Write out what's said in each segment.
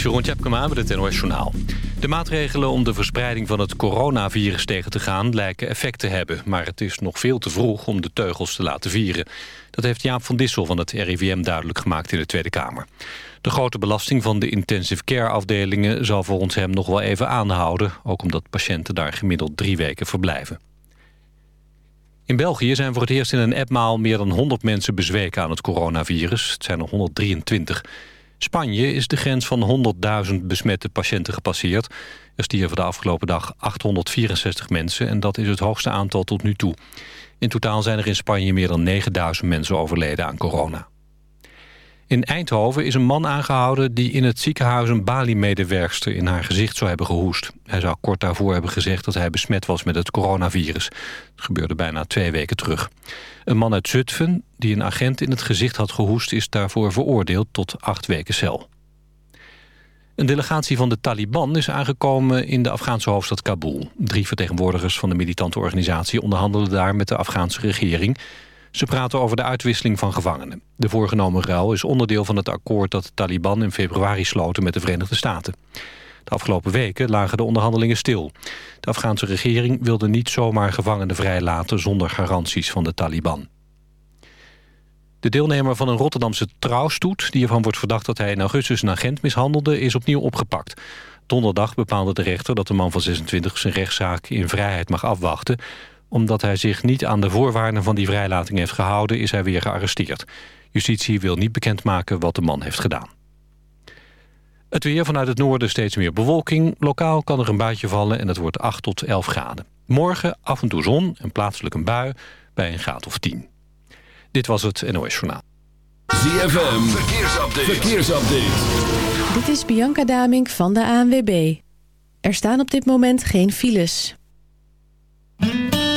is Jeroen Tjepkema met het NOS Journaal. De maatregelen om de verspreiding van het coronavirus tegen te gaan... lijken effect te hebben, maar het is nog veel te vroeg om de teugels te laten vieren. Dat heeft Jaap van Dissel van het RIVM duidelijk gemaakt in de Tweede Kamer. De grote belasting van de intensive care afdelingen... zal volgens hem nog wel even aanhouden... ook omdat patiënten daar gemiddeld drie weken verblijven. In België zijn voor het eerst in een appmaal meer dan 100 mensen bezweken aan het coronavirus. Het zijn er 123. Spanje is de grens van 100.000 besmette patiënten gepasseerd. Er stierven de afgelopen dag 864 mensen en dat is het hoogste aantal tot nu toe. In totaal zijn er in Spanje meer dan 9000 mensen overleden aan corona. In Eindhoven is een man aangehouden die in het ziekenhuis een Bali-medewerkster in haar gezicht zou hebben gehoest. Hij zou kort daarvoor hebben gezegd dat hij besmet was met het coronavirus. Het gebeurde bijna twee weken terug. Een man uit Zutphen die een agent in het gezicht had gehoest is daarvoor veroordeeld tot acht weken cel. Een delegatie van de Taliban is aangekomen in de Afghaanse hoofdstad Kabul. Drie vertegenwoordigers van de militante organisatie onderhandelen daar met de Afghaanse regering ze praten over de uitwisseling van gevangenen. De voorgenomen ruil is onderdeel van het akkoord dat de Taliban in februari sloten met de Verenigde Staten. De afgelopen weken lagen de onderhandelingen stil. De Afghaanse regering wilde niet zomaar gevangenen vrijlaten zonder garanties van de Taliban. De deelnemer van een Rotterdamse trouwstoet... die ervan wordt verdacht dat hij in augustus een agent mishandelde... is opnieuw opgepakt. Donderdag bepaalde de rechter dat de man van 26 zijn rechtszaak in vrijheid mag afwachten omdat hij zich niet aan de voorwaarden van die vrijlating heeft gehouden... is hij weer gearresteerd. Justitie wil niet bekendmaken wat de man heeft gedaan. Het weer vanuit het noorden steeds meer bewolking. Lokaal kan er een buitje vallen en het wordt 8 tot 11 graden. Morgen af en toe zon en plaatselijk een bui bij een graad of 10. Dit was het NOS Journaal. ZFM, verkeersupdate. verkeersupdate. Dit is Bianca Damink van de ANWB. Er staan op dit moment geen files.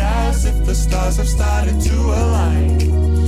As if the stars have started to align.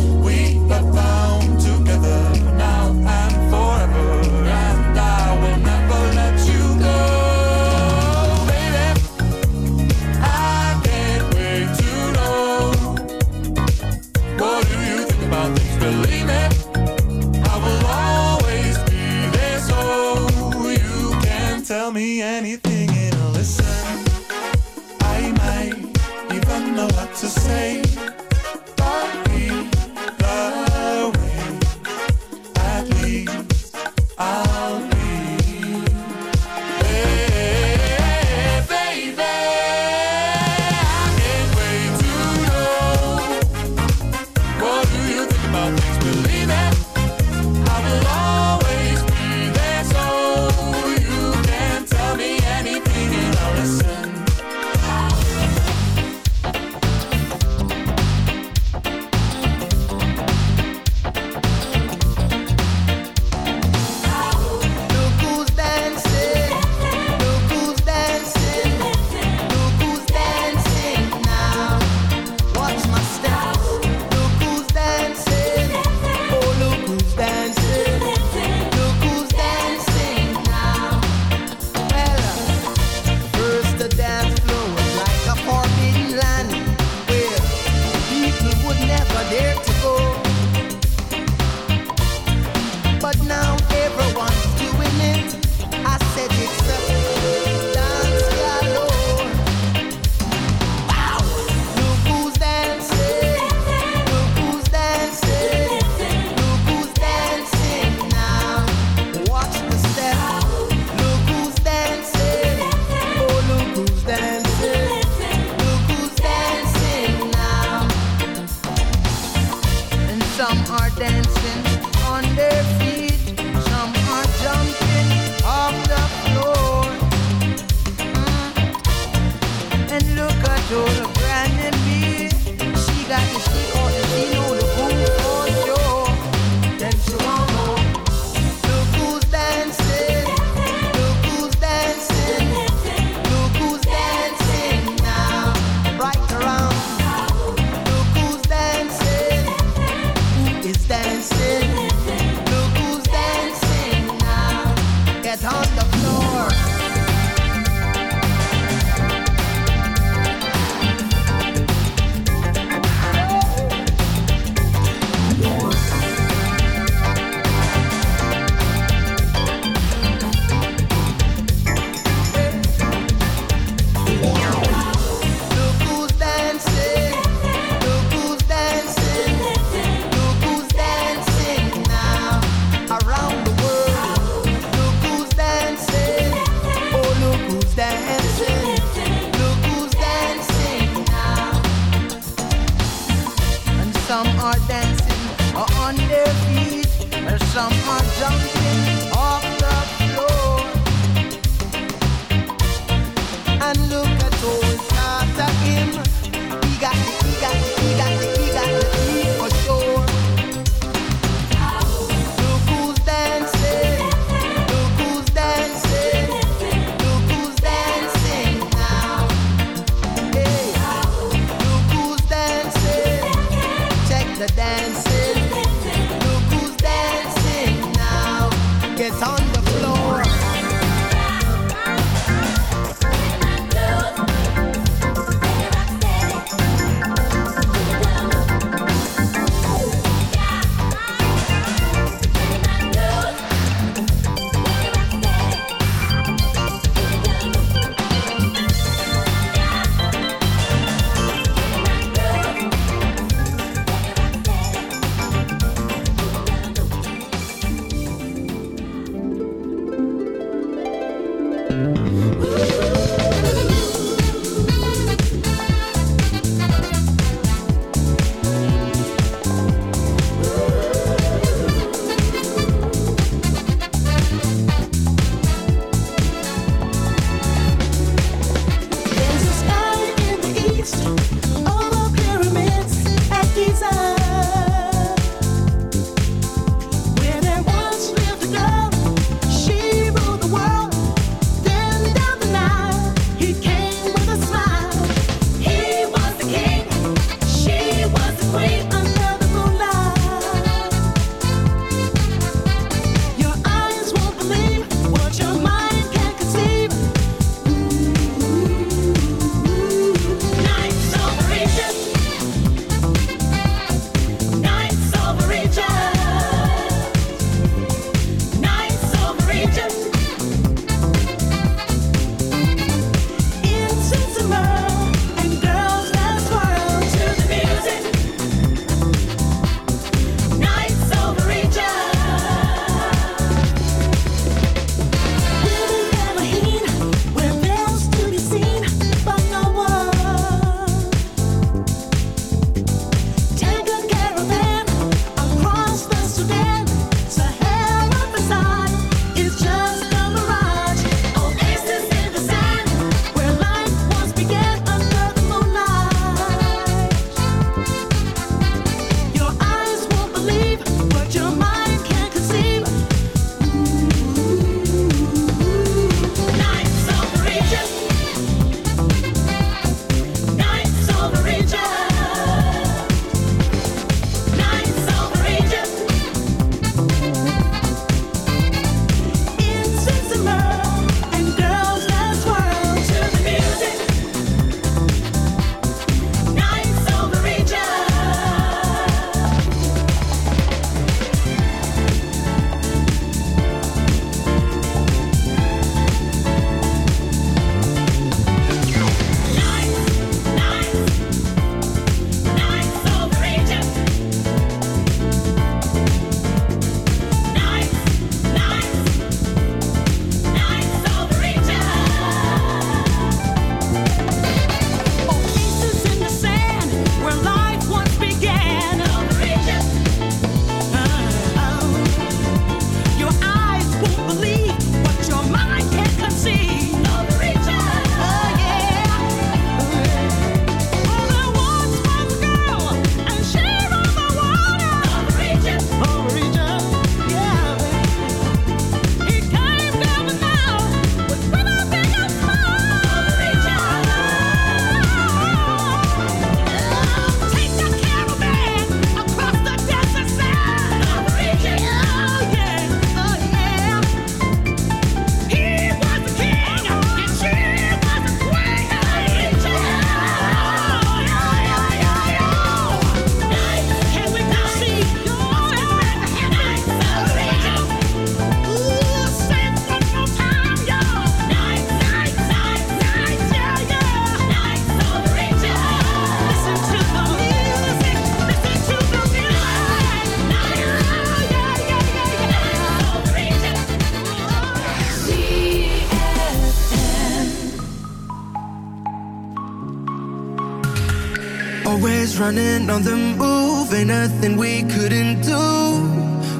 running on the move, ain't nothing we couldn't do.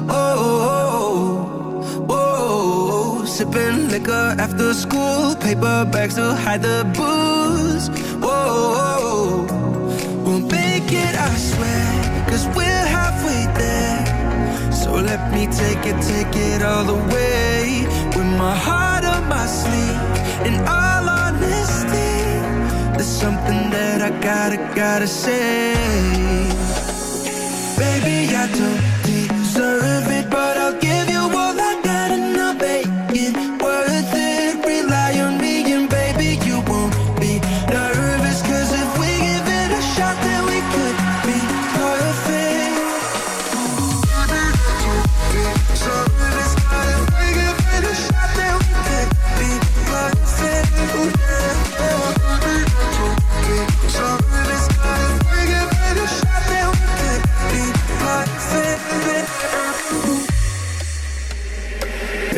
Oh, oh, oh, oh. sipping liquor after school, paper bags to hide the booze. Whoa, we'll make it, I swear, cause we're halfway there. So let me take it, take it all the way. With my heart on my sleeve, in all honesty, there's something Gotta, gotta say. Baby, I do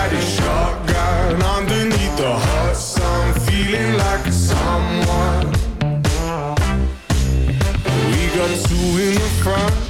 Be riding shotgun underneath the hot sun, feeling like a someone. We got two in the front,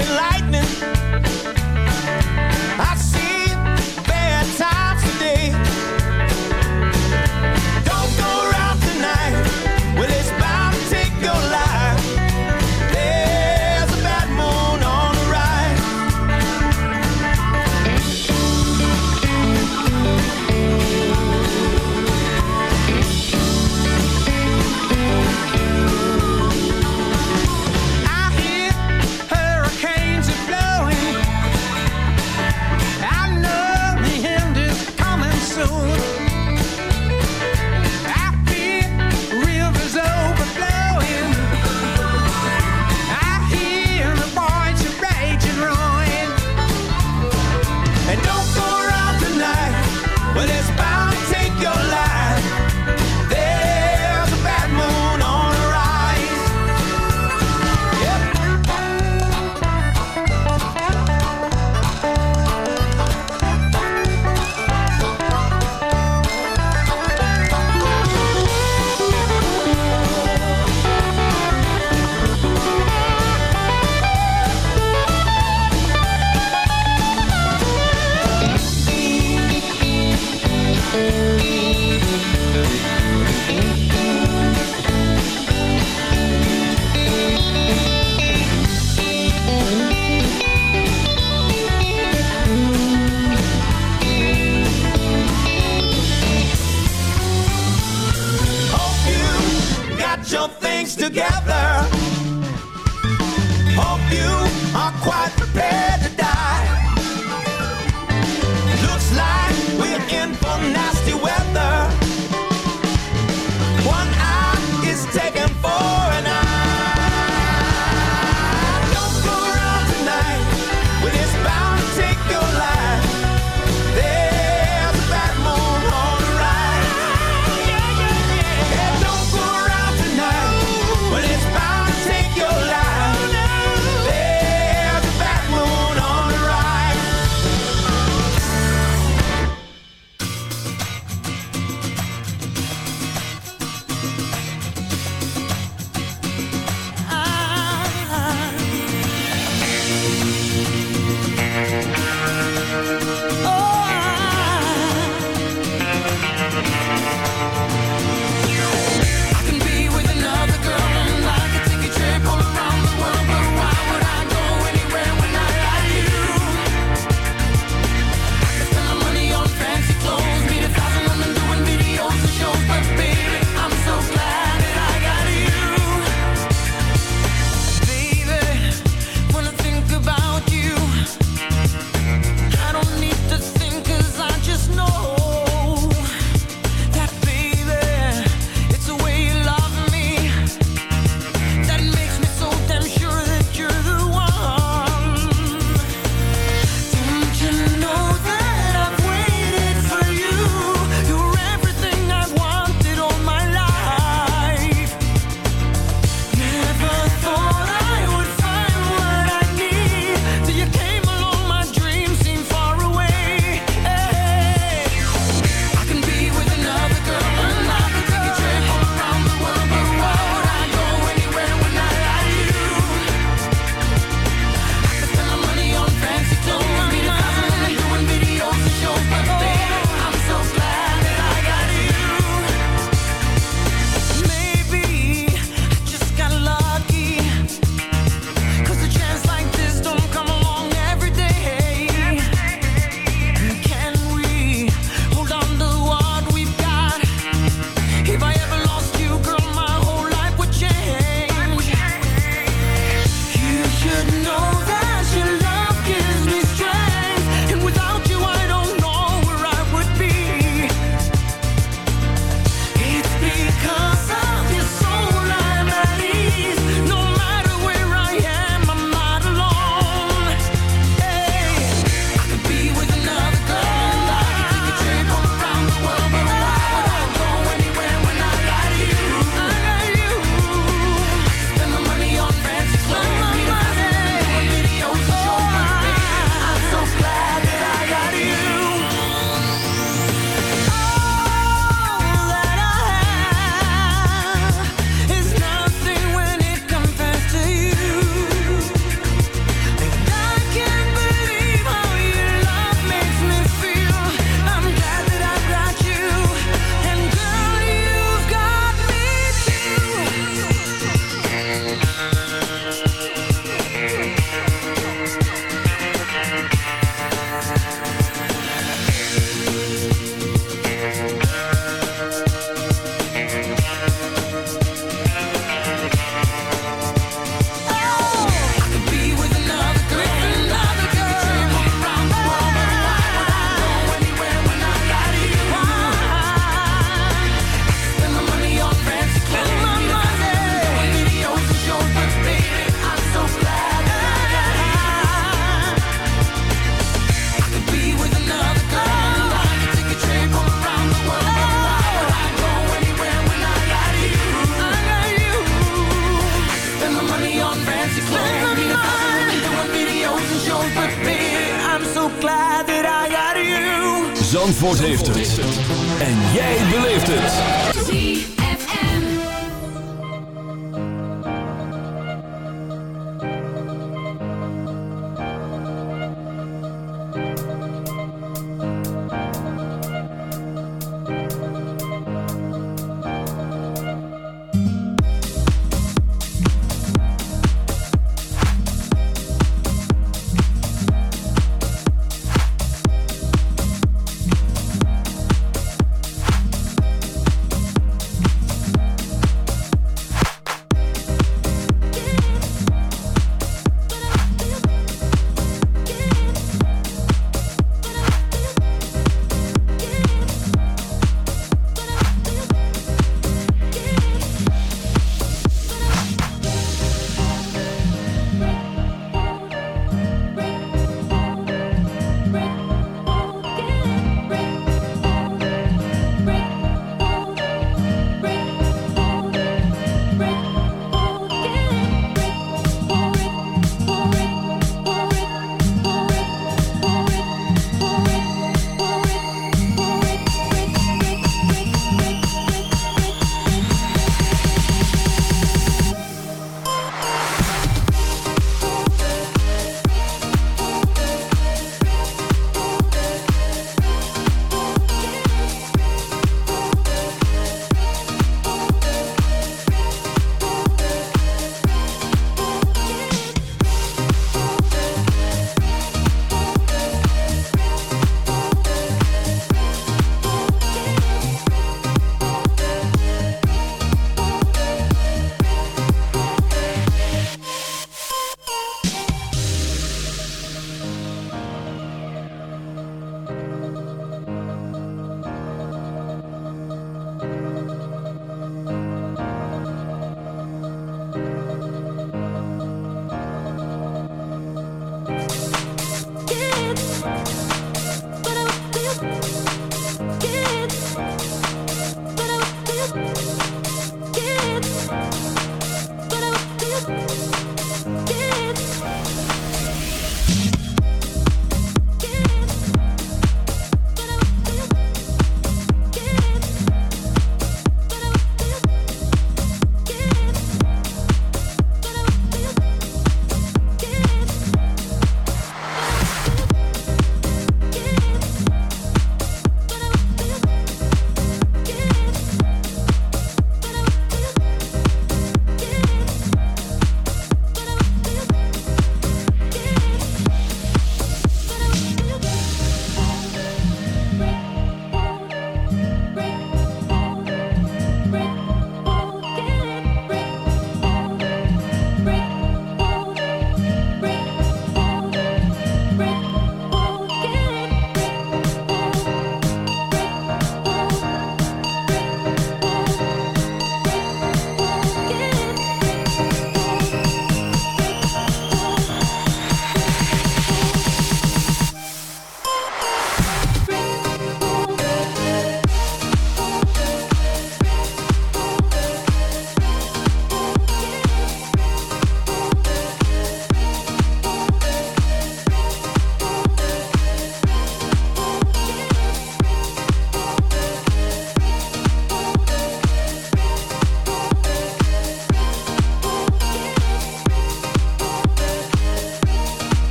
dancing light.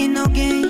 playing no games.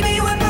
baby,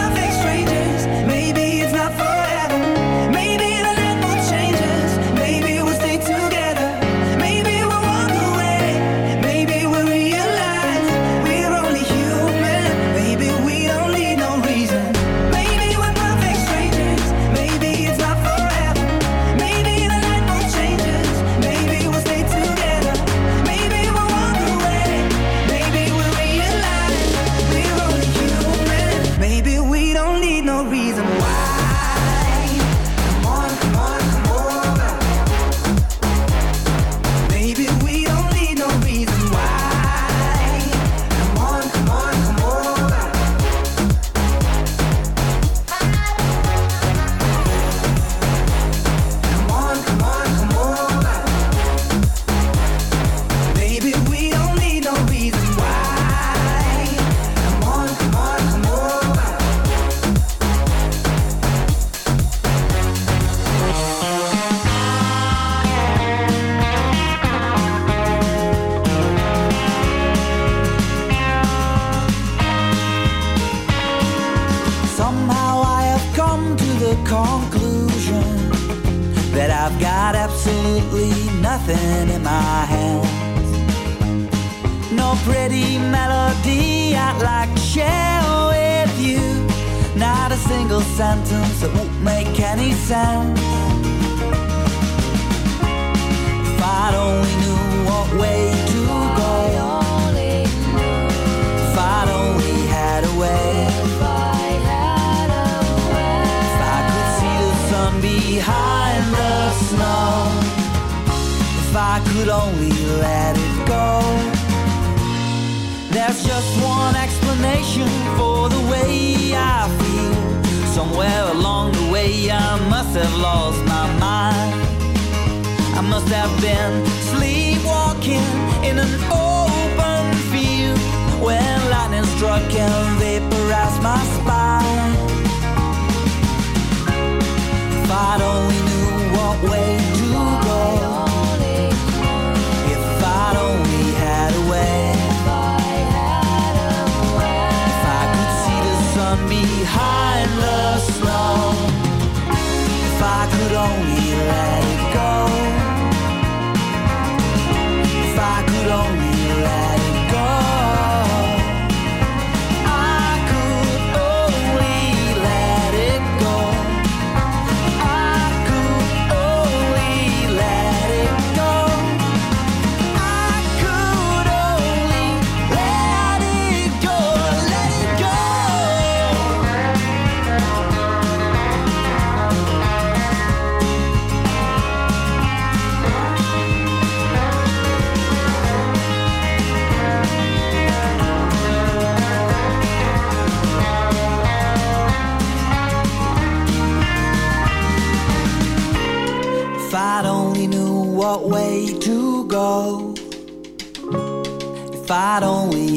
I've been sleepwalking in an open field when lightning struck and vaporized my skin.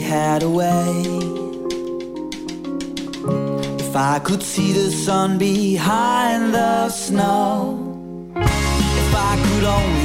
had a way. If I could see the sun behind the snow, if I could only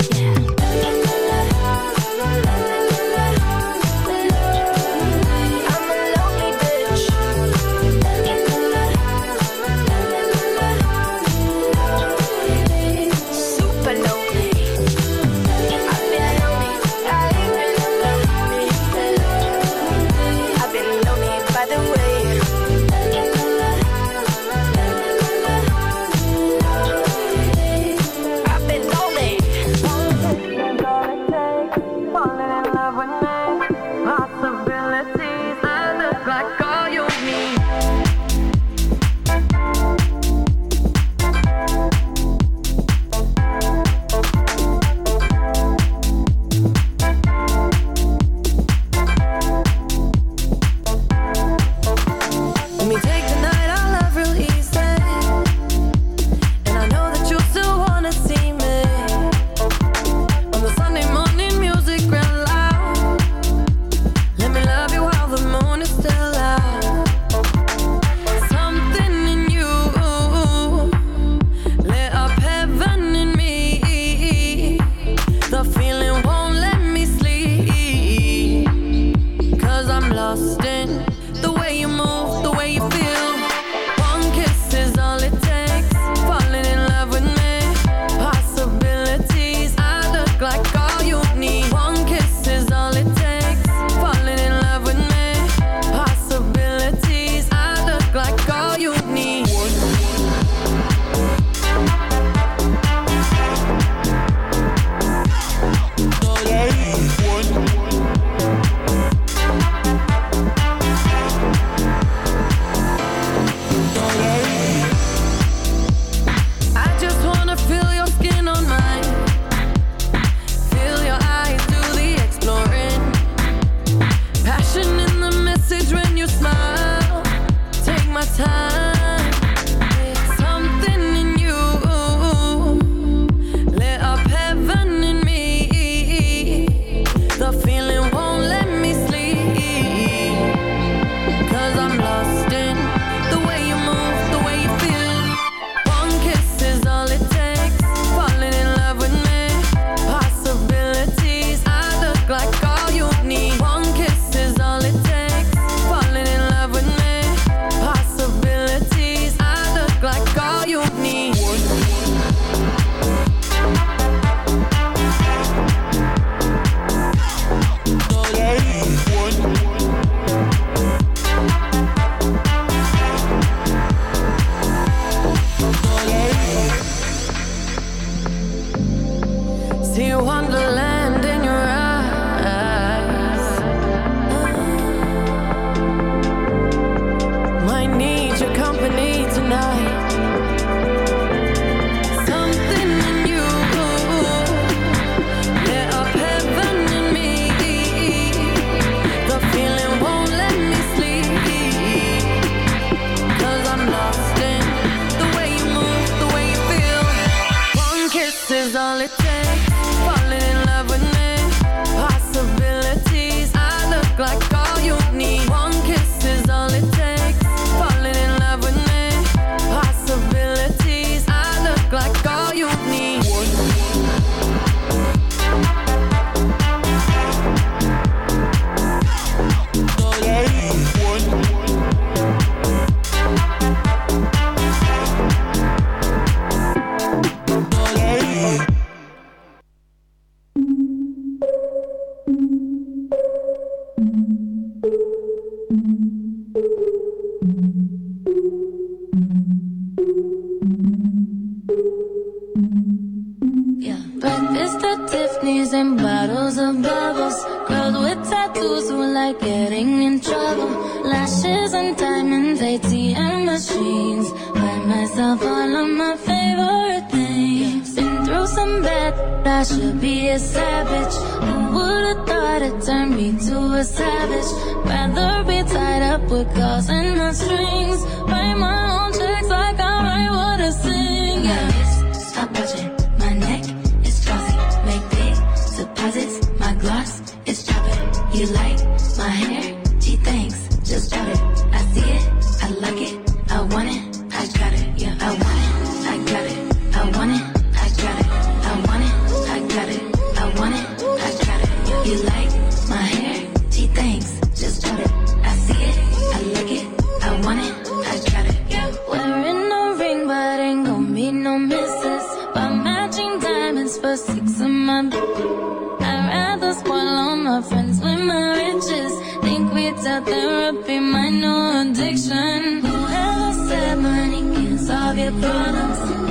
all your problems.